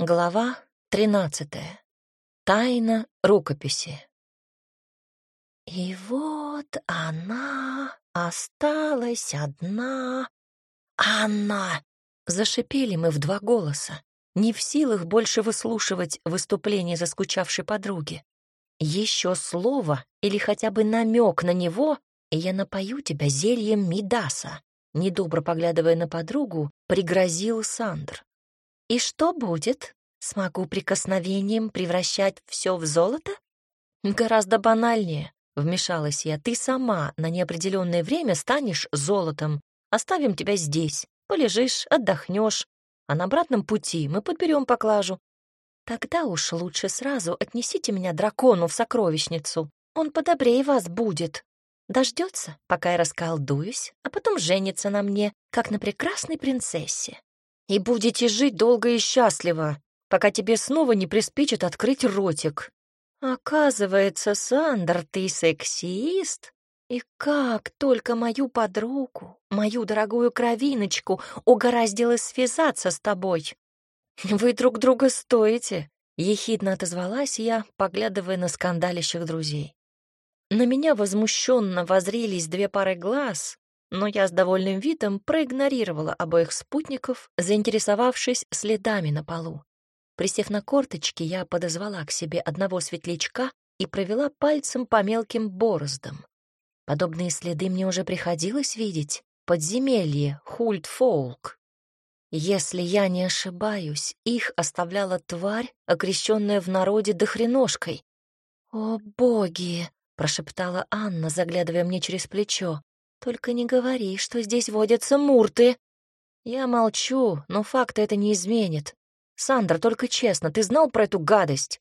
Глава тринадцатая. Тайна рукописи. И вот она осталась одна. Она! Зашипели мы в два голоса, не в силах больше выслушивать выступление заскучавшей подруги. Еще слово или хотя бы намек на него, и я напою тебя зельем Мидаса. Недобро поглядывая на подругу, пригрозил Сандр. И что будет? Смогу прикосновением превращать все в золото? Гораздо банальнее, вмешалась я. Ты сама на неопределенное время станешь золотом. Оставим тебя здесь. Полежишь, отдохнешь, а на обратном пути мы подберем поклажу. Тогда уж лучше сразу отнесите меня дракону в сокровищницу. Он подобрее вас будет. Дождется, пока я расколдуюсь, а потом женится на мне, как на прекрасной принцессе и будете жить долго и счастливо, пока тебе снова не приспичит открыть ротик. Оказывается, Сандер, ты сексист? И как только мою подругу, мою дорогую кровиночку, угораздило связаться с тобой. Вы друг друга стоите, ехидно отозвалась я, поглядывая на скандалящих друзей. На меня возмущенно возрились две пары глаз, но я с довольным видом проигнорировала обоих спутников, заинтересовавшись следами на полу. Присев на корточки, я подозвала к себе одного светлячка и провела пальцем по мелким бороздам. Подобные следы мне уже приходилось видеть. Подземелье, Хульт-Фолк. Если я не ошибаюсь, их оставляла тварь, окрещенная в народе дохреношкой. «О, боги!» — прошептала Анна, заглядывая мне через плечо. Только не говори, что здесь водятся мурты. Я молчу, но факты это не изменит. Сандра, только честно, ты знал про эту гадость?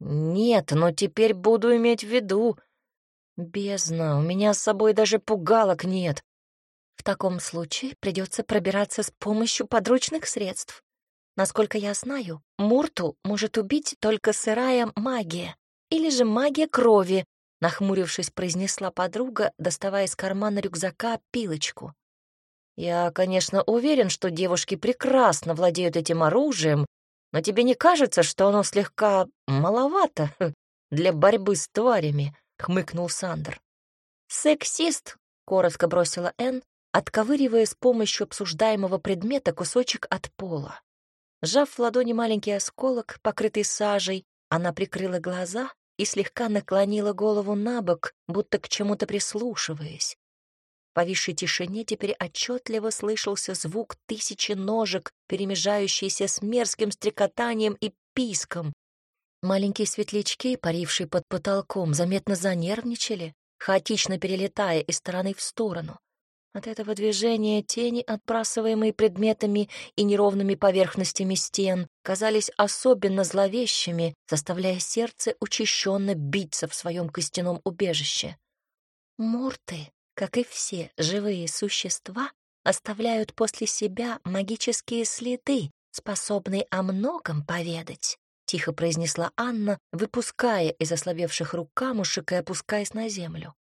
Нет, но теперь буду иметь в виду. Бездна, у меня с собой даже пугалок нет. В таком случае придется пробираться с помощью подручных средств. Насколько я знаю, Мурту может убить только сырая магия или же магия крови, Нахмурившись, произнесла подруга, доставая из кармана рюкзака пилочку. «Я, конечно, уверен, что девушки прекрасно владеют этим оружием, но тебе не кажется, что оно слегка маловато для борьбы с тварями?» — хмыкнул Сандер. «Сексист», — коротко бросила Энн, отковыривая с помощью обсуждаемого предмета кусочек от пола. Сжав в ладони маленький осколок, покрытый сажей, она прикрыла глаза и слегка наклонила голову на бок, будто к чему-то прислушиваясь. В повисшей тишине теперь отчетливо слышался звук тысячи ножек, перемежающийся с мерзким стрекотанием и писком. Маленькие светлячки, парившие под потолком, заметно занервничали, хаотично перелетая из стороны в сторону. От этого движения тени, отбрасываемые предметами и неровными поверхностями стен, казались особенно зловещими, заставляя сердце учащенно биться в своем костяном убежище. Мурты, как и все живые существа, оставляют после себя магические следы, способные о многом поведать, — тихо произнесла Анна, выпуская из ослабевших рук камушек и опускаясь на землю.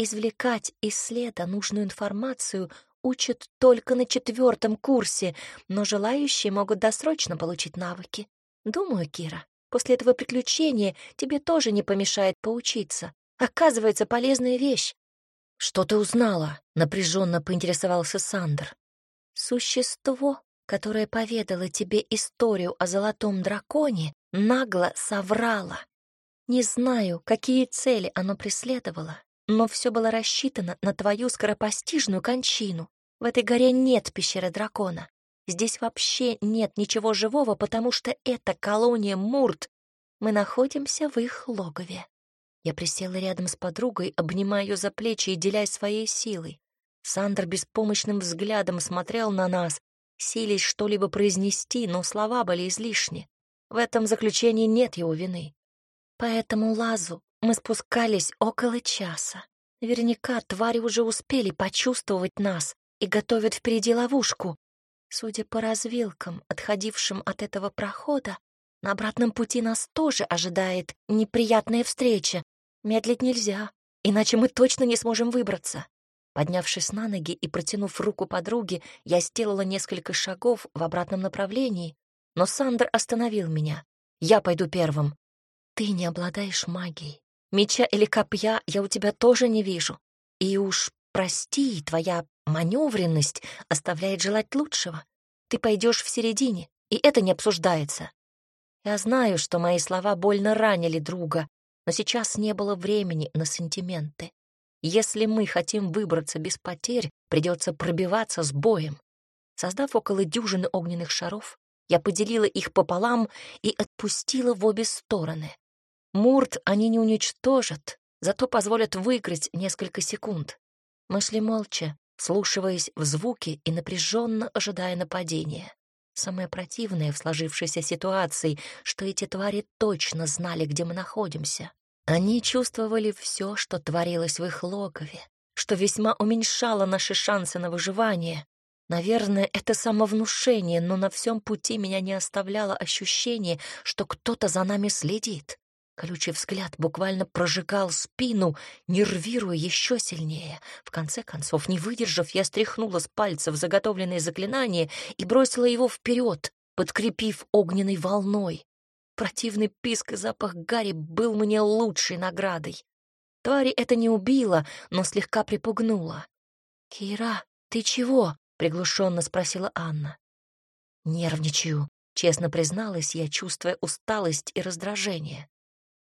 Извлекать из следа нужную информацию учат только на четвертом курсе, но желающие могут досрочно получить навыки. Думаю, Кира, после этого приключения тебе тоже не помешает поучиться. Оказывается, полезная вещь. Что ты узнала? напряженно поинтересовался Сандер. Существо, которое поведало тебе историю о золотом драконе, нагло соврало. Не знаю, какие цели оно преследовало, но все было рассчитано на твою скоропостижную кончину. В этой горе нет пещеры дракона. Здесь вообще нет ничего живого, потому что это колония Мурт. Мы находимся в их логове. Я присела рядом с подругой, обнимая ее за плечи и делясь своей силой. Сандр беспомощным взглядом смотрел на нас, силясь что-либо произнести, но слова были излишни. В этом заключении нет его вины. Поэтому Лазу мы спускались около часа. Наверняка твари уже успели почувствовать нас и готовят впереди ловушку. Судя по развилкам, отходившим от этого прохода, на обратном пути нас тоже ожидает неприятная встреча. Медлить нельзя, иначе мы точно не сможем выбраться. Поднявшись на ноги и протянув руку подруге, я сделала несколько шагов в обратном направлении, но Сандер остановил меня. «Я пойду первым». «Ты не обладаешь магией. Меча или копья я у тебя тоже не вижу. И уж, прости, твоя маневренность оставляет желать лучшего. Ты пойдешь в середине, и это не обсуждается. Я знаю, что мои слова больно ранили друга, но сейчас не было времени на сантименты. Если мы хотим выбраться без потерь, придется пробиваться с боем. Создав около дюжины огненных шаров, я поделила их пополам и отпустила в обе стороны. Мурт они не уничтожат, зато позволят выиграть несколько секунд. Мы шли молча, слушаясь в звуки и напряженно ожидая нападения. Самое противное в сложившейся ситуации, что эти твари точно знали, где мы находимся. Они чувствовали все, что творилось в их логове, что весьма уменьшало наши шансы на выживание. Наверное, это самовнушение, но на всем пути меня не оставляло ощущение, что кто-то за нами следит. Колючий взгляд буквально прожигал спину, нервируя еще сильнее. В конце концов, не выдержав, я стряхнула с пальцев заготовленное заклинание и бросила его вперед, подкрепив огненной волной. Противный писк и запах гари был мне лучшей наградой. Твари это не убило, но слегка припугнуло. «Кира, ты чего?» — приглушенно спросила Анна. «Нервничаю», — честно призналась я, чувствуя усталость и раздражение.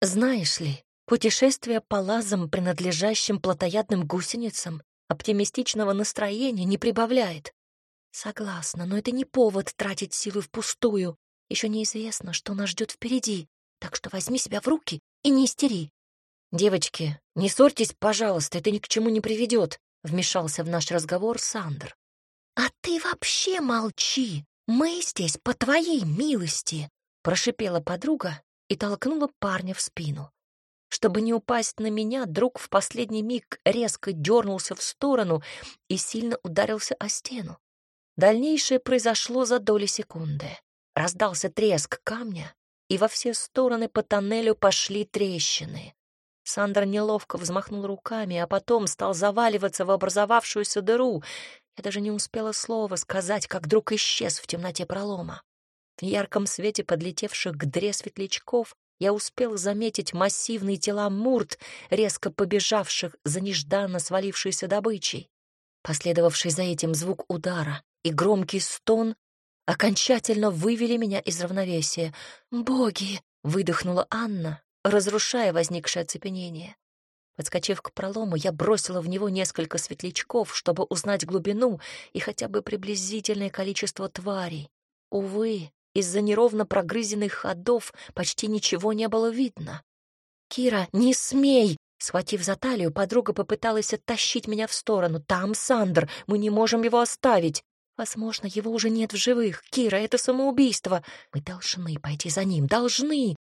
Знаешь ли, путешествие по лазам, принадлежащим плотоядным гусеницам, оптимистичного настроения не прибавляет. Согласна, но это не повод тратить силы впустую. Еще неизвестно, что нас ждет впереди, так что возьми себя в руки и не истери. Девочки, не ссорьтесь, пожалуйста, это ни к чему не приведет, вмешался в наш разговор Сандр. А ты вообще молчи. Мы здесь по твоей милости, прошипела подруга и толкнула парня в спину. Чтобы не упасть на меня, друг в последний миг резко дернулся в сторону и сильно ударился о стену. Дальнейшее произошло за доли секунды. Раздался треск камня, и во все стороны по тоннелю пошли трещины. Сандра неловко взмахнул руками, а потом стал заваливаться в образовавшуюся дыру. Я даже не успела слова сказать, как друг исчез в темноте пролома. В ярком свете подлетевших к дре светлячков я успел заметить массивные тела мурт, резко побежавших за нежданно свалившейся добычей. Последовавший за этим звук удара и громкий стон окончательно вывели меня из равновесия. «Боги!» — выдохнула Анна, разрушая возникшее оцепенение. Подскочив к пролому, я бросила в него несколько светлячков, чтобы узнать глубину и хотя бы приблизительное количество тварей. Увы, из-за неровно прогрызенных ходов почти ничего не было видно. «Кира, не смей!» Схватив за талию, подруга попыталась оттащить меня в сторону. «Там Сандр, мы не можем его оставить. Возможно, его уже нет в живых. Кира, это самоубийство. Мы должны пойти за ним, должны!»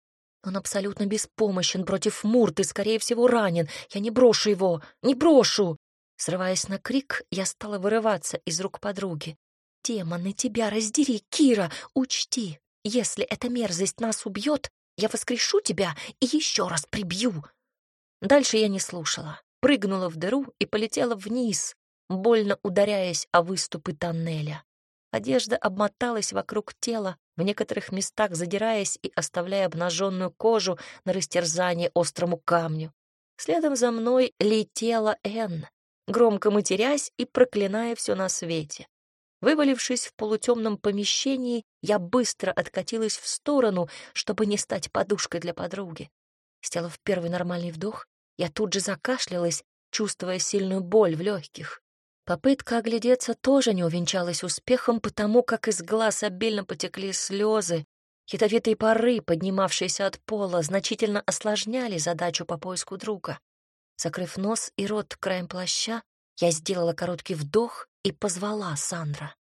Он абсолютно беспомощен против Мурты, скорее всего, ранен. Я не брошу его, не брошу!» Срываясь на крик, я стала вырываться из рук подруги. Демоны, тебя раздери, Кира! Учти, если эта мерзость нас убьет, я воскрешу тебя и еще раз прибью!» Дальше я не слушала. Прыгнула в дыру и полетела вниз, больно ударяясь о выступы тоннеля. Одежда обмоталась вокруг тела, в некоторых местах задираясь и оставляя обнаженную кожу на растерзание острому камню. Следом за мной летела Энн, громко матерясь и проклиная все на свете. Вывалившись в полутемном помещении, я быстро откатилась в сторону, чтобы не стать подушкой для подруги. Сделав первый нормальный вдох, я тут же закашлялась, чувствуя сильную боль в легких. Попытка оглядеться тоже не увенчалась успехом, потому как из глаз обильно потекли слезы. Ядовитые пары, поднимавшиеся от пола, значительно осложняли задачу по поиску друга. Закрыв нос и рот краем плаща, я сделала короткий вдох и позвала Сандра.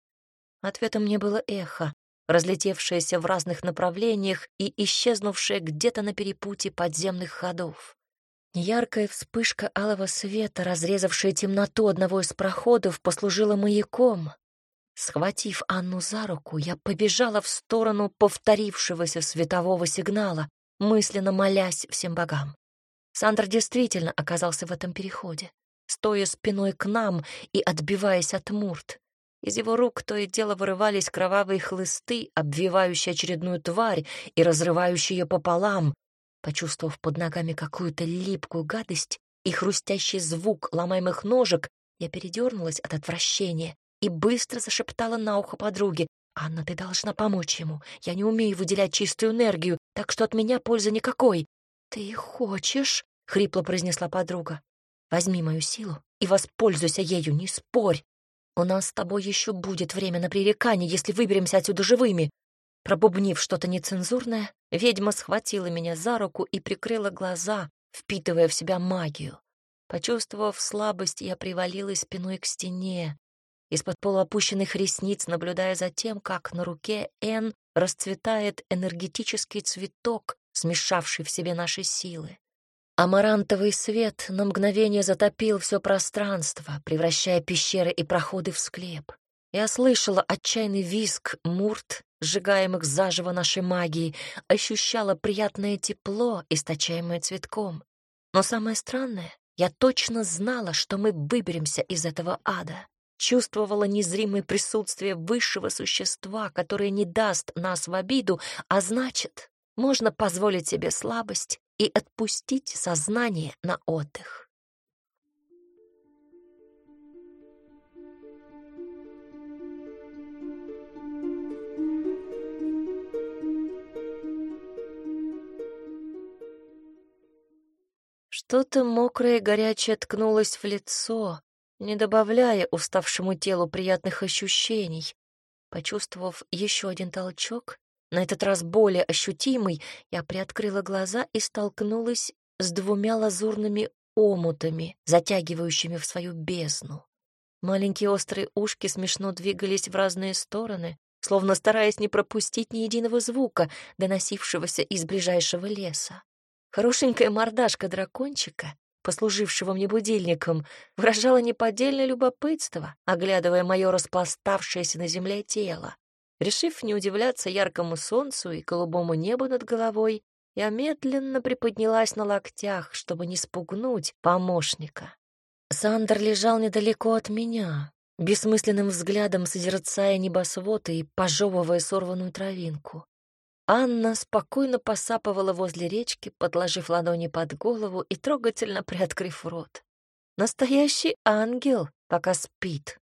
Ответом мне было эхо, разлетевшееся в разных направлениях и исчезнувшее где-то на перепутье подземных ходов. Яркая вспышка алого света, разрезавшая темноту одного из проходов, послужила маяком. Схватив Анну за руку, я побежала в сторону повторившегося светового сигнала, мысленно молясь всем богам. Сандр действительно оказался в этом переходе стоя спиной к нам и отбиваясь от мурт. Из его рук то и дело вырывались кровавые хлысты, обвивающие очередную тварь и разрывающие ее пополам. Почувствовав под ногами какую-то липкую гадость и хрустящий звук ломаемых ножек, я передернулась от отвращения и быстро зашептала на ухо подруге. «Анна, ты должна помочь ему. Я не умею выделять чистую энергию, так что от меня пользы никакой». «Ты хочешь?» — хрипло произнесла подруга. «Возьми мою силу и воспользуйся ею, не спорь. У нас с тобой еще будет время на пререкание, если выберемся отсюда живыми». Пробубнив что-то нецензурное, ведьма схватила меня за руку и прикрыла глаза, впитывая в себя магию. Почувствовав слабость, я привалилась спиной к стене, из-под полуопущенных ресниц, наблюдая за тем, как на руке Н расцветает энергетический цветок, смешавший в себе наши силы. Амарантовый свет на мгновение затопил все пространство, превращая пещеры и проходы в склеп. Я слышала отчаянный визг мурт, сжигаемых заживо нашей магией, ощущала приятное тепло, источаемое цветком. Но самое странное, я точно знала, что мы выберемся из этого ада чувствовала незримое присутствие высшего существа, которое не даст нас в обиду, а значит, можно позволить себе слабость и отпустить сознание на отдых. Что-то мокрое и горячее ткнулось в лицо, не добавляя уставшему телу приятных ощущений. Почувствовав еще один толчок, на этот раз более ощутимый, я приоткрыла глаза и столкнулась с двумя лазурными омутами, затягивающими в свою бездну. Маленькие острые ушки смешно двигались в разные стороны, словно стараясь не пропустить ни единого звука, доносившегося из ближайшего леса. Хорошенькая мордашка дракончика послужившего мне будильником, выражало неподдельное любопытство, оглядывая мое распластавшееся на земле тело. Решив не удивляться яркому солнцу и голубому небу над головой, я медленно приподнялась на локтях, чтобы не спугнуть помощника. Сандер лежал недалеко от меня, бессмысленным взглядом созерцая небосвод и пожевывая сорванную травинку. Анна спокойно посапывала возле речки, подложив ладони под голову и трогательно приоткрыв рот. Настоящий ангел, пока спит.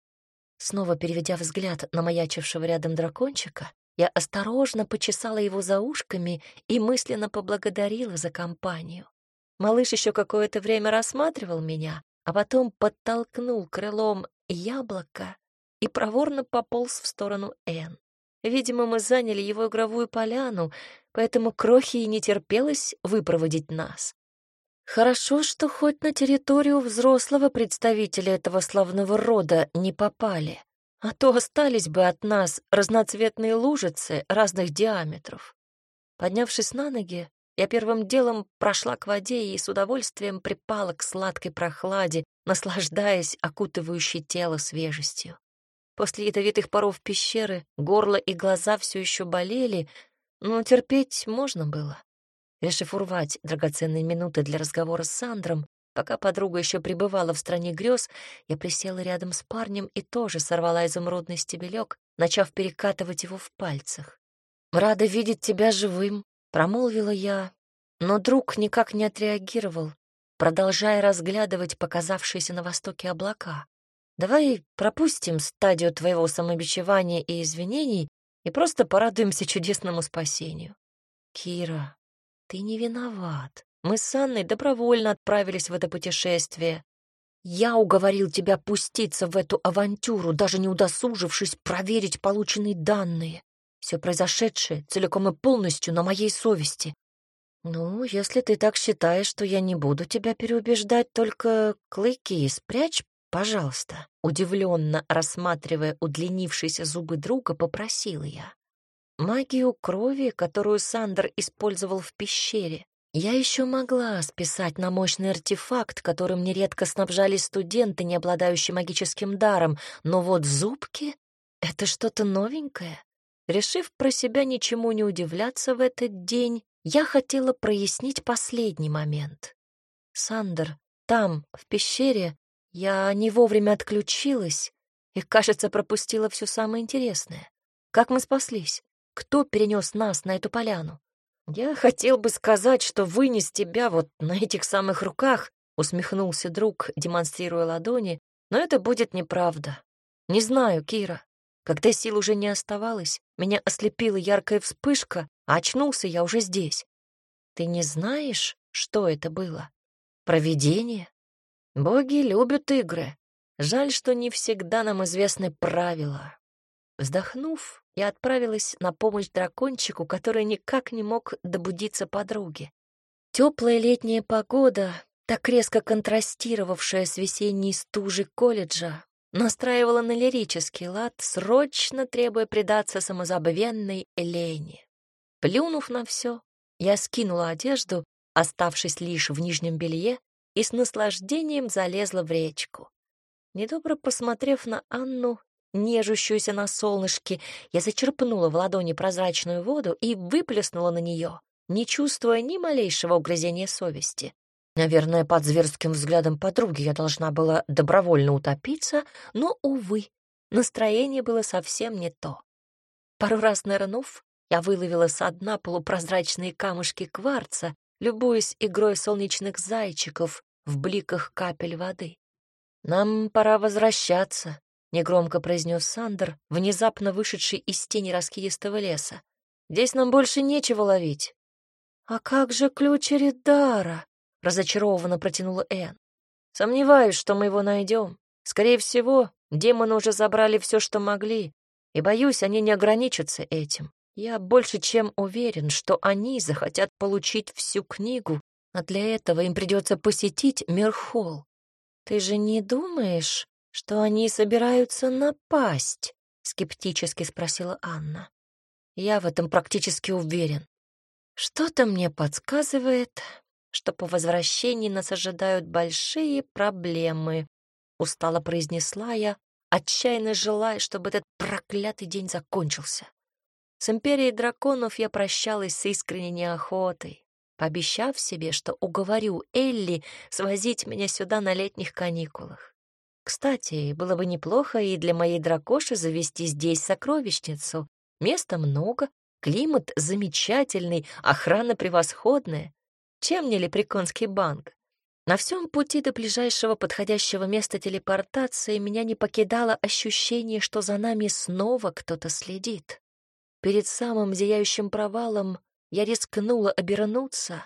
Снова переведя взгляд на маячившего рядом дракончика, я осторожно почесала его за ушками и мысленно поблагодарила за компанию. Малыш еще какое-то время рассматривал меня, а потом подтолкнул крылом яблоко и проворно пополз в сторону Н. Видимо, мы заняли его игровую поляну, поэтому Крохи и не терпелось выпроводить нас. Хорошо, что хоть на территорию взрослого представителя этого славного рода не попали, а то остались бы от нас разноцветные лужицы разных диаметров. Поднявшись на ноги, я первым делом прошла к воде и с удовольствием припала к сладкой прохладе, наслаждаясь окутывающей тело свежестью. После ядовитых паров пещеры горло и глаза все еще болели, но терпеть можно было. Решив урвать драгоценные минуты для разговора с Сандром, пока подруга еще пребывала в стране грез, я присела рядом с парнем и тоже сорвала изумрудный стебелек, начав перекатывать его в пальцах. «Рада видеть тебя живым», — промолвила я, но друг никак не отреагировал, продолжая разглядывать показавшиеся на востоке облака. Давай пропустим стадию твоего самобичевания и извинений и просто порадуемся чудесному спасению. Кира, ты не виноват. Мы с Анной добровольно отправились в это путешествие. Я уговорил тебя пуститься в эту авантюру, даже не удосужившись проверить полученные данные. Все произошедшее целиком и полностью на моей совести. Ну, если ты так считаешь, что я не буду тебя переубеждать, только клыки спрячь, пожалуйста», удивленно рассматривая удлинившиеся зубы друга, попросила я. Магию крови, которую Сандер использовал в пещере, я еще могла списать на мощный артефакт, которым нередко снабжали студенты, не обладающие магическим даром, но вот зубки — это что-то новенькое. Решив про себя ничему не удивляться в этот день, я хотела прояснить последний момент. Сандер, там, в пещере, я не вовремя отключилась и, кажется, пропустила все самое интересное. Как мы спаслись? Кто перенес нас на эту поляну? Я хотел бы сказать, что вынес тебя вот на этих самых руках, усмехнулся друг, демонстрируя ладони, но это будет неправда. Не знаю, Кира. Когда сил уже не оставалось, меня ослепила яркая вспышка, а очнулся я уже здесь. Ты не знаешь, что это было? Провидение? Боги любят игры. Жаль, что не всегда нам известны правила. Вздохнув, я отправилась на помощь дракончику, который никак не мог добудиться подруге. Теплая летняя погода, так резко контрастировавшая с весенней стужей колледжа, настраивала на лирический лад, срочно требуя предаться самозабвенной лени. Плюнув на все, я скинула одежду, оставшись лишь в нижнем белье, и с наслаждением залезла в речку. Недобро посмотрев на Анну, нежущуюся на солнышке, я зачерпнула в ладони прозрачную воду и выплеснула на нее, не чувствуя ни малейшего угрызения совести. Наверное, под зверским взглядом подруги я должна была добровольно утопиться, но, увы, настроение было совсем не то. Пару раз нырнув, я выловила со дна полупрозрачные камушки кварца, любуясь игрой солнечных зайчиков в бликах капель воды. «Нам пора возвращаться», — негромко произнес Сандер, внезапно вышедший из тени раскидистого леса. «Здесь нам больше нечего ловить». «А как же ключ Эридара?» разочарованно протянула Энн. Сомневаюсь, что мы его найдем. Скорее всего, демоны уже забрали все, что могли, и, боюсь, они не ограничатся этим. Я больше чем уверен, что они захотят получить всю книгу, а для этого им придется посетить Мирхолл. Ты же не думаешь, что они собираются напасть? скептически спросила Анна. Я в этом практически уверен. Что-то мне подсказывает, что по возвращении нас ожидают большие проблемы», — устало произнесла я, отчаянно желая, чтобы этот проклятый день закончился. С империей драконов я прощалась с искренней неохотой, пообещав себе, что уговорю Элли свозить меня сюда на летних каникулах. Кстати, было бы неплохо и для моей дракоши завести здесь сокровищницу. Места много, климат замечательный, охрана превосходная. Чем не лепреконский банк? На всем пути до ближайшего подходящего места телепортации меня не покидало ощущение, что за нами снова кто-то следит. Перед самым зияющим провалом я рискнула обернуться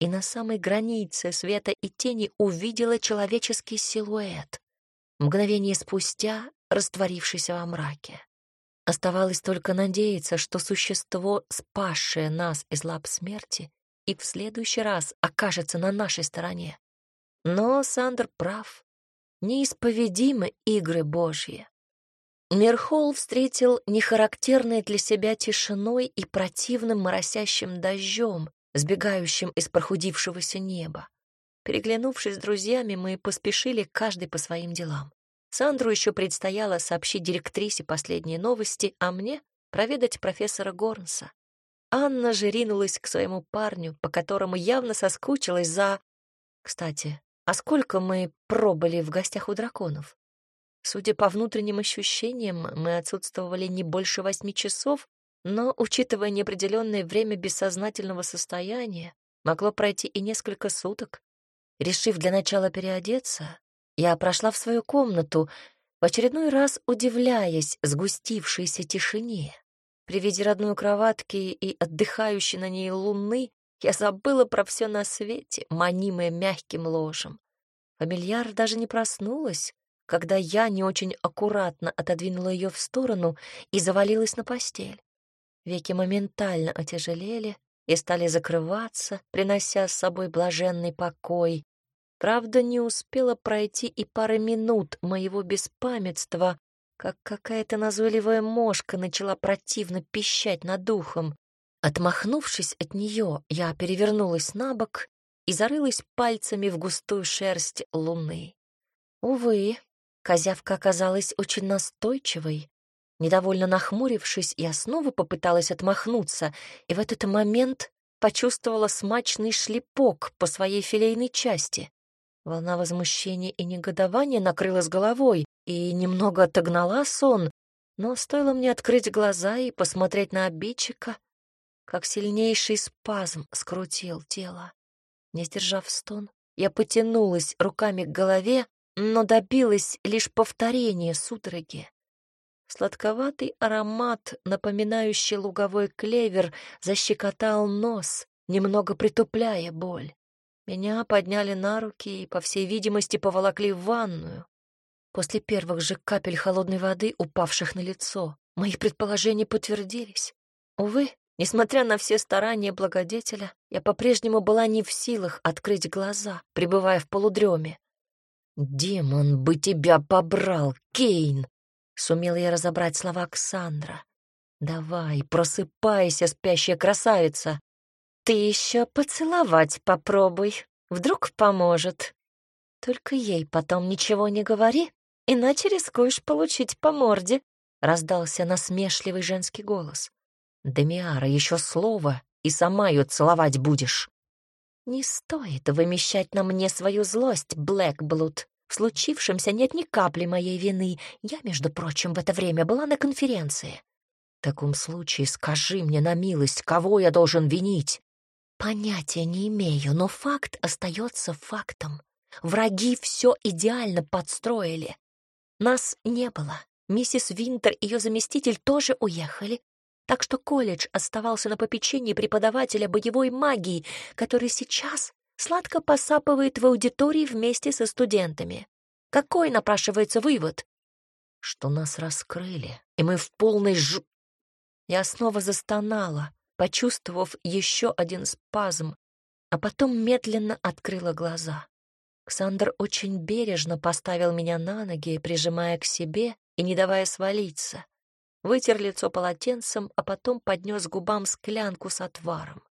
и на самой границе света и тени увидела человеческий силуэт, мгновение спустя растворившийся во мраке. Оставалось только надеяться, что существо, спасшее нас из лап смерти, и в следующий раз окажется на нашей стороне. Но Сандер прав. Неисповедимы игры Божьи. Мирхол встретил нехарактерной для себя тишиной и противным моросящим дождем, сбегающим из прохудившегося неба. Переглянувшись с друзьями, мы поспешили каждый по своим делам. Сандру еще предстояло сообщить директрисе последние новости, а мне — проведать профессора Горнса. Анна же ринулась к своему парню, по которому явно соскучилась за... Кстати, а сколько мы пробыли в гостях у драконов? Судя по внутренним ощущениям, мы отсутствовали не больше восьми часов, но, учитывая неопределенное время бессознательного состояния, могло пройти и несколько суток. Решив для начала переодеться, я прошла в свою комнату, в очередной раз удивляясь сгустившейся тишине. При виде родной кроватки и отдыхающей на ней луны я забыла про все на свете, манимая мягким ложем. Фамильяр даже не проснулась, когда я не очень аккуратно отодвинула ее в сторону и завалилась на постель. Веки моментально отяжелели и стали закрываться, принося с собой блаженный покой. Правда, не успела пройти и пары минут моего беспамятства, как какая-то назойливая мошка начала противно пищать над духом. Отмахнувшись от нее, я перевернулась на бок и зарылась пальцами в густую шерсть луны. Увы, козявка оказалась очень настойчивой. Недовольно нахмурившись, я снова попыталась отмахнуться, и в этот момент почувствовала смачный шлепок по своей филейной части. Волна возмущения и негодования накрыла с головой, и немного отогнала сон, но стоило мне открыть глаза и посмотреть на обидчика, как сильнейший спазм скрутил тело. Не сдержав стон, я потянулась руками к голове, но добилась лишь повторения судороги. Сладковатый аромат, напоминающий луговой клевер, защекотал нос, немного притупляя боль. Меня подняли на руки и, по всей видимости, поволокли в ванную. После первых же капель холодной воды, упавших на лицо, мои предположения подтвердились. Увы, несмотря на все старания благодетеля, я по-прежнему была не в силах открыть глаза, пребывая в полудреме. «Демон бы тебя побрал, Кейн!» — сумела я разобрать слова Оксандра. «Давай, просыпайся, спящая красавица!» «Ты еще поцеловать попробуй, вдруг поможет. Только ей потом ничего не говори, иначе рискуешь получить по морде», — раздался насмешливый женский голос. «Демиара, еще слово, и сама ее целовать будешь». «Не стоит вымещать на мне свою злость, Блэкблуд. В случившемся нет ни капли моей вины. Я, между прочим, в это время была на конференции. В таком случае скажи мне на милость, кого я должен винить?» «Понятия не имею, но факт остается фактом. Враги все идеально подстроили. Нас не было. Миссис Винтер и ее заместитель тоже уехали, так что колледж оставался на попечении преподавателя боевой магии, который сейчас сладко посапывает в аудитории вместе со студентами. Какой напрашивается вывод? Что нас раскрыли, и мы в полной ж... Я снова застонала, почувствовав еще один спазм, а потом медленно открыла глаза. Ксандр очень бережно поставил меня на ноги, прижимая к себе и не давая свалиться. Вытер лицо полотенцем, а потом поднес губам склянку с отваром.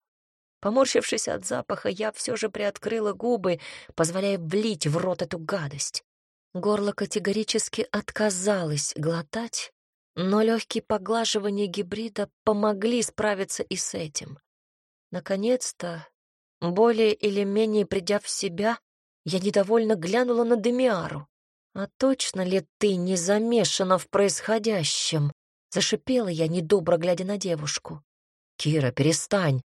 Поморщившись от запаха, я все же приоткрыла губы, позволяя влить в рот эту гадость. Горло категорически отказалось глотать, но легкие поглаживания гибрида помогли справиться и с этим. Наконец-то, более или менее придя в себя, я недовольно глянула на Демиару. «А точно ли ты не замешана в происходящем?» Зашипела я, недобро глядя на девушку. «Кира, перестань!»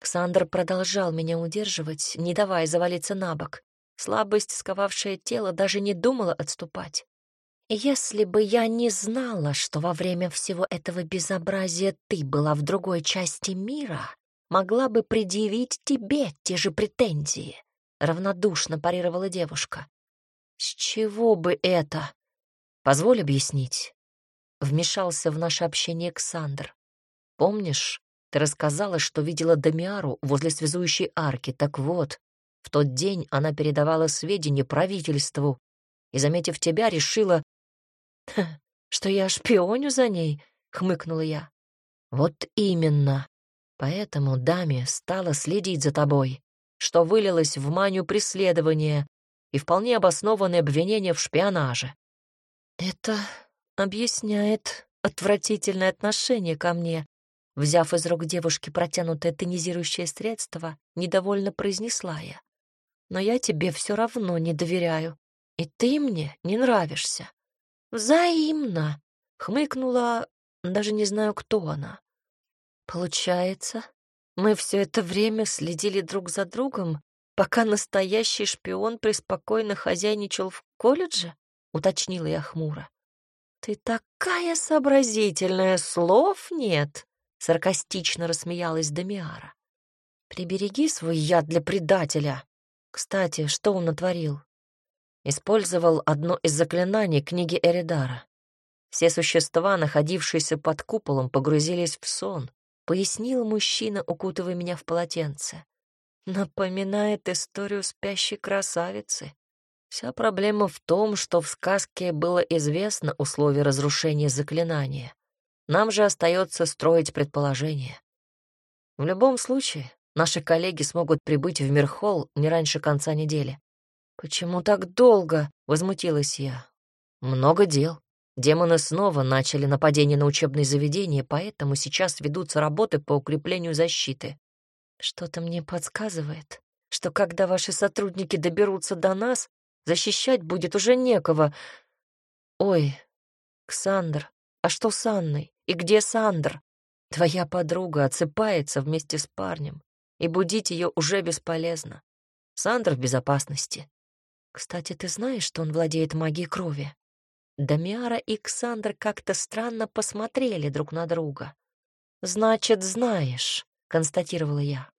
Ксандр продолжал меня удерживать, не давая завалиться на бок. Слабость, сковавшая тело, даже не думала отступать. Если бы я не знала, что во время всего этого безобразия ты была в другой части мира, могла бы предъявить тебе те же претензии равнодушно парировала девушка. С чего бы это? Позволь объяснить. Вмешался в наше общение Александр. Помнишь, ты рассказала, что видела Дамиару возле связующей арки. Так вот, в тот день она передавала сведения правительству и, заметив тебя, решила... «Что я шпионю за ней?» — хмыкнула я. «Вот именно. Поэтому даме стала следить за тобой что вылилось в манию преследования и вполне обоснованное обвинение в шпионаже. Это объясняет отвратительное отношение ко мне. Взяв из рук девушки протянутое тонизирующее средство, недовольно произнесла я. Но я тебе все равно не доверяю, и ты мне не нравишься. Взаимно, хмыкнула, даже не знаю, кто она. Получается, мы все это время следили друг за другом, пока настоящий шпион преспокойно хозяйничал в колледже, уточнила я хмуро. Ты такая сообразительная, слов нет, саркастично рассмеялась Дамиара. Прибереги свой яд для предателя. Кстати, что он натворил? Использовал одно из заклинаний книги Эридара. Все существа, находившиеся под куполом, погрузились в сон, — пояснил мужчина, укутывая меня в полотенце. «Напоминает историю спящей красавицы. Вся проблема в том, что в сказке было известно условие разрушения заклинания. Нам же остается строить предположения. В любом случае, наши коллеги смогут прибыть в Мирхолл не раньше конца недели. «Почему так долго?» — возмутилась я. «Много дел. Демоны снова начали нападение на учебные заведения, поэтому сейчас ведутся работы по укреплению защиты. Что-то мне подсказывает, что когда ваши сотрудники доберутся до нас, защищать будет уже некого. Ой, Ксандр, а что с Анной? И где Сандр? Твоя подруга отсыпается вместе с парнем, и будить ее уже бесполезно. Сандр в безопасности. Кстати, ты знаешь, что он владеет магией крови? Дамиара и Ксандр как-то странно посмотрели друг на друга. «Значит, знаешь», — констатировала я.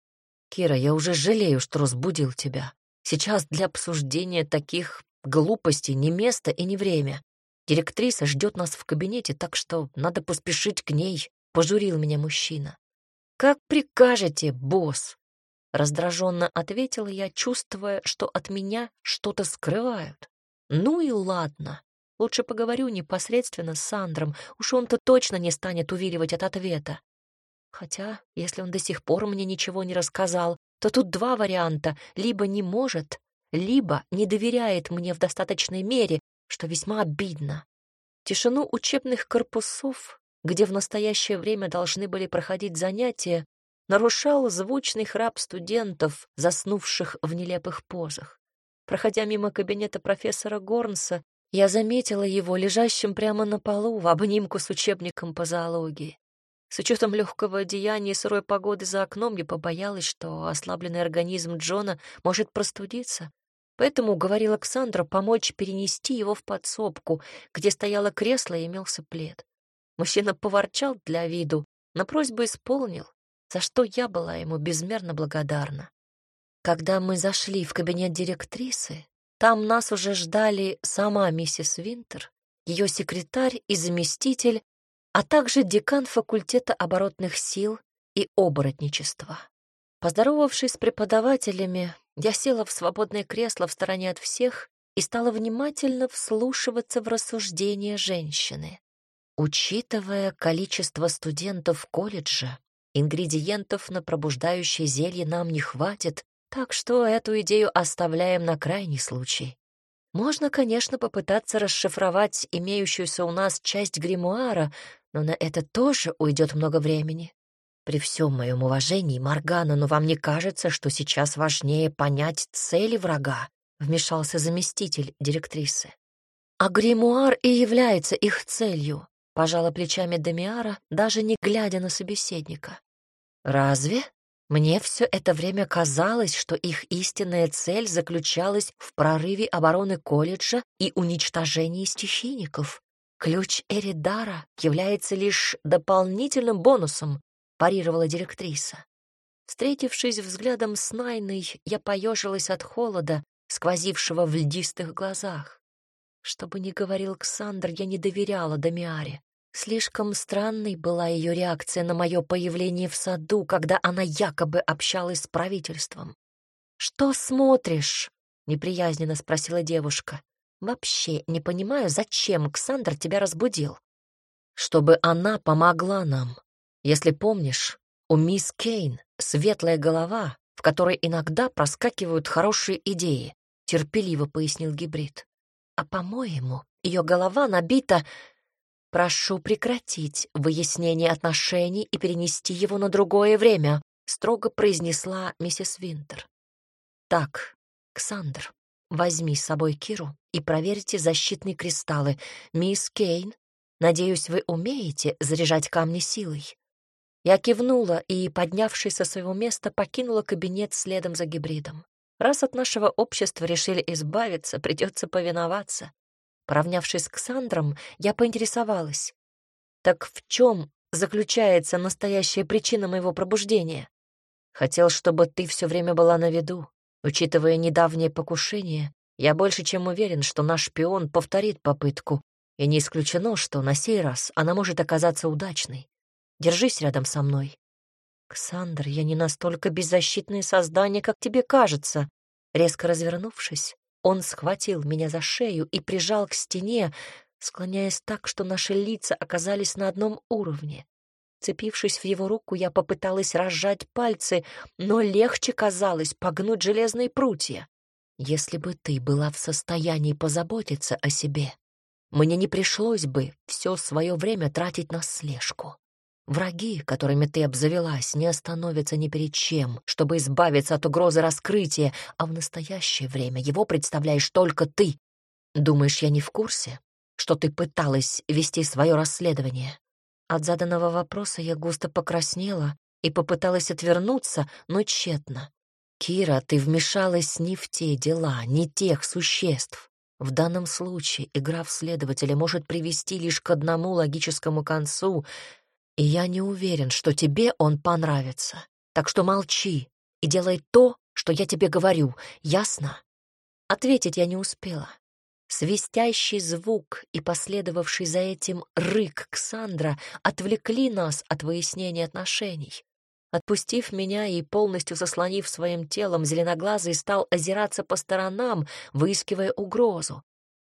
«Кира, я уже жалею, что разбудил тебя. Сейчас для обсуждения таких глупостей ни место и ни время. Директриса ждет нас в кабинете, так что надо поспешить к ней», — пожурил меня мужчина. «Как прикажете, босс?» Раздраженно ответила я, чувствуя, что от меня что-то скрывают. «Ну и ладно. Лучше поговорю непосредственно с Сандром, уж он-то точно не станет увиливать от ответа. Хотя, если он до сих пор мне ничего не рассказал, то тут два варианта — либо не может, либо не доверяет мне в достаточной мере, что весьма обидно. Тишину учебных корпусов, где в настоящее время должны были проходить занятия, нарушал звучный храп студентов, заснувших в нелепых позах. Проходя мимо кабинета профессора Горнса, я заметила его лежащим прямо на полу в обнимку с учебником по зоологии. С учетом легкого одеяния и сырой погоды за окном я побоялась, что ослабленный организм Джона может простудиться. Поэтому уговорила Александра помочь перенести его в подсобку, где стояло кресло и имелся плед. Мужчина поворчал для виду, но просьбу исполнил, за что я была ему безмерно благодарна. Когда мы зашли в кабинет директрисы, там нас уже ждали сама миссис Винтер, ее секретарь и заместитель, а также декан факультета оборотных сил и оборотничества. Поздоровавшись с преподавателями, я села в свободное кресло в стороне от всех и стала внимательно вслушиваться в рассуждения женщины. Учитывая количество студентов колледжа, ингредиентов на пробуждающее зелье нам не хватит, так что эту идею оставляем на крайний случай. Можно, конечно, попытаться расшифровать имеющуюся у нас часть гримуара, но на это тоже уйдет много времени. При всем моем уважении, Маргана, но вам не кажется, что сейчас важнее понять цели врага? Вмешался заместитель директрисы. А гримуар и является их целью, пожала плечами Демиара, даже не глядя на собеседника. Разве? Мне все это время казалось, что их истинная цель заключалась в прорыве обороны колледжа и уничтожении стихийников. Ключ Эридара является лишь дополнительным бонусом, парировала директриса. Встретившись взглядом с Найной, я поежилась от холода, сквозившего в льдистых глазах. Что бы ни говорил Ксандр, я не доверяла Дамиаре. Слишком странной была ее реакция на мое появление в саду, когда она якобы общалась с правительством. «Что смотришь?» — неприязненно спросила девушка. «Вообще не понимаю, зачем Ксандр тебя разбудил?» «Чтобы она помогла нам. Если помнишь, у мисс Кейн светлая голова, в которой иногда проскакивают хорошие идеи», — терпеливо пояснил гибрид. «А, по-моему, ее голова набита «Прошу прекратить выяснение отношений и перенести его на другое время», строго произнесла миссис Винтер. «Так, Ксандр, возьми с собой Киру и проверьте защитные кристаллы. Мисс Кейн, надеюсь, вы умеете заряжать камни силой?» Я кивнула и, поднявшись со своего места, покинула кабинет следом за гибридом. Раз от нашего общества решили избавиться, придется повиноваться. Поравнявшись с Ксандром, я поинтересовалась. «Так в чем заключается настоящая причина моего пробуждения? Хотел, чтобы ты все время была на виду. Учитывая недавнее покушение, я больше чем уверен, что наш шпион повторит попытку, и не исключено, что на сей раз она может оказаться удачной. Держись рядом со мной». «Ксандр, я не настолько беззащитное создание, как тебе кажется». Резко развернувшись, он схватил меня за шею и прижал к стене, склоняясь так, что наши лица оказались на одном уровне. Цепившись в его руку, я попыталась разжать пальцы, но легче казалось погнуть железные прутья. Если бы ты была в состоянии позаботиться о себе, мне не пришлось бы все свое время тратить на слежку. Враги, которыми ты обзавелась, не остановятся ни перед чем, чтобы избавиться от угрозы раскрытия, а в настоящее время его представляешь только ты. Думаешь, я не в курсе, что ты пыталась вести свое расследование?» От заданного вопроса я густо покраснела и попыталась отвернуться, но тщетно. «Кира, ты вмешалась не в те дела, не тех существ. В данном случае игра в следователя может привести лишь к одному логическому концу, и я не уверен, что тебе он понравится. Так что молчи и делай то, что я тебе говорю, ясно?» Ответить я не успела. Свистящий звук и последовавший за этим рык Ксандра отвлекли нас от выяснения отношений. Отпустив меня и полностью заслонив своим телом, зеленоглазый стал озираться по сторонам, выискивая угрозу.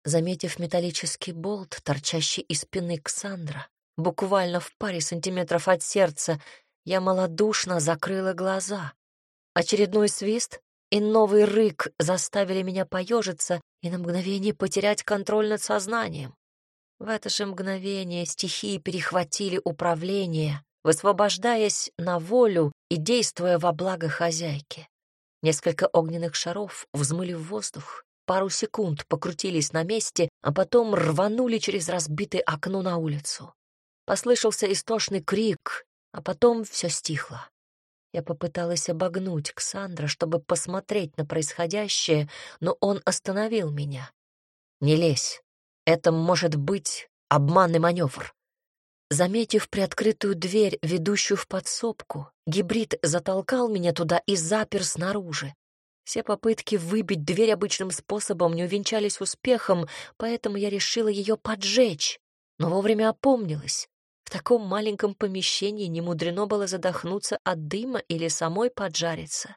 Заметив металлический болт, торчащий из спины Ксандра, буквально в паре сантиметров от сердца, я малодушно закрыла глаза. Очередной свист и новый рык заставили меня поежиться и на мгновение потерять контроль над сознанием. В это же мгновение стихии перехватили управление, высвобождаясь на волю и действуя во благо хозяйки. Несколько огненных шаров взмыли в воздух, пару секунд покрутились на месте, а потом рванули через разбитое окно на улицу. Послышался истошный крик, а потом все стихло. Я попыталась обогнуть Ксандра, чтобы посмотреть на происходящее, но он остановил меня. «Не лезь. Это может быть обманный маневр». Заметив приоткрытую дверь, ведущую в подсобку, гибрид затолкал меня туда и запер снаружи. Все попытки выбить дверь обычным способом не увенчались успехом, поэтому я решила ее поджечь, но вовремя опомнилась. В таком маленьком помещении не мудрено было задохнуться от дыма или самой поджариться.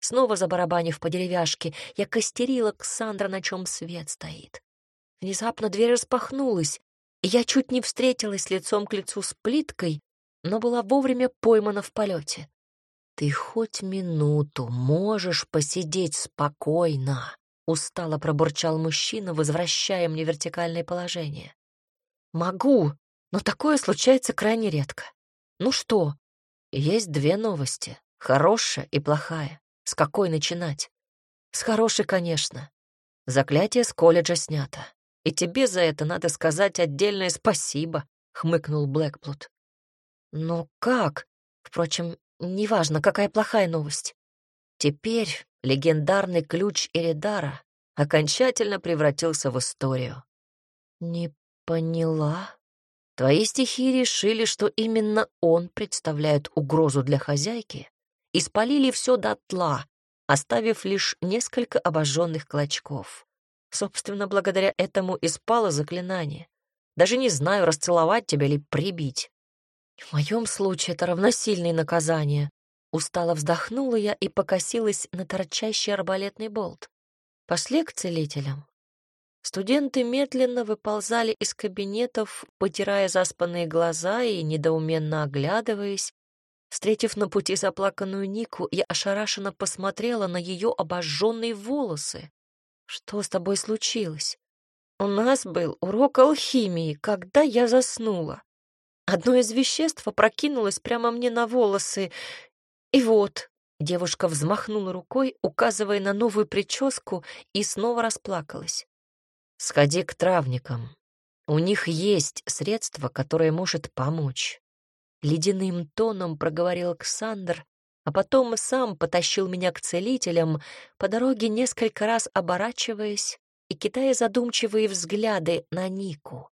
Снова забарабанив по деревяшке, я костерила Ксандра, на чем свет стоит. Внезапно дверь распахнулась, и я чуть не встретилась лицом к лицу с плиткой, но была вовремя поймана в полете. «Ты хоть минуту можешь посидеть спокойно», — устало пробурчал мужчина, возвращая мне вертикальное положение. «Могу», но такое случается крайне редко. Ну что? Есть две новости. Хорошая и плохая. С какой начинать? С хорошей, конечно. Заклятие с колледжа снято. И тебе за это надо сказать отдельное спасибо, хмыкнул Блэкплут. Но как? Впрочем, неважно, какая плохая новость. Теперь легендарный ключ Эридара окончательно превратился в историю. Не поняла. Твои стихи решили, что именно он представляет угрозу для хозяйки, и спалили все дотла, оставив лишь несколько обожженных клочков. Собственно, благодаря этому и спало заклинание. Даже не знаю, расцеловать тебя или прибить. В моем случае это равносильные наказания. Устало вздохнула я и покосилась на торчащий арбалетный болт. Пошли к целителям. Студенты медленно выползали из кабинетов, потирая заспанные глаза и недоуменно оглядываясь. Встретив на пути заплаканную Нику, я ошарашенно посмотрела на ее обожженные волосы. «Что с тобой случилось?» «У нас был урок алхимии, когда я заснула. Одно из веществ опрокинулось прямо мне на волосы. И вот...» Девушка взмахнула рукой, указывая на новую прическу, и снова расплакалась. Сходи к травникам. У них есть средство, которое может помочь. Ледяным тоном проговорил Александр, а потом сам потащил меня к целителям, по дороге несколько раз оборачиваясь и кидая задумчивые взгляды на Нику.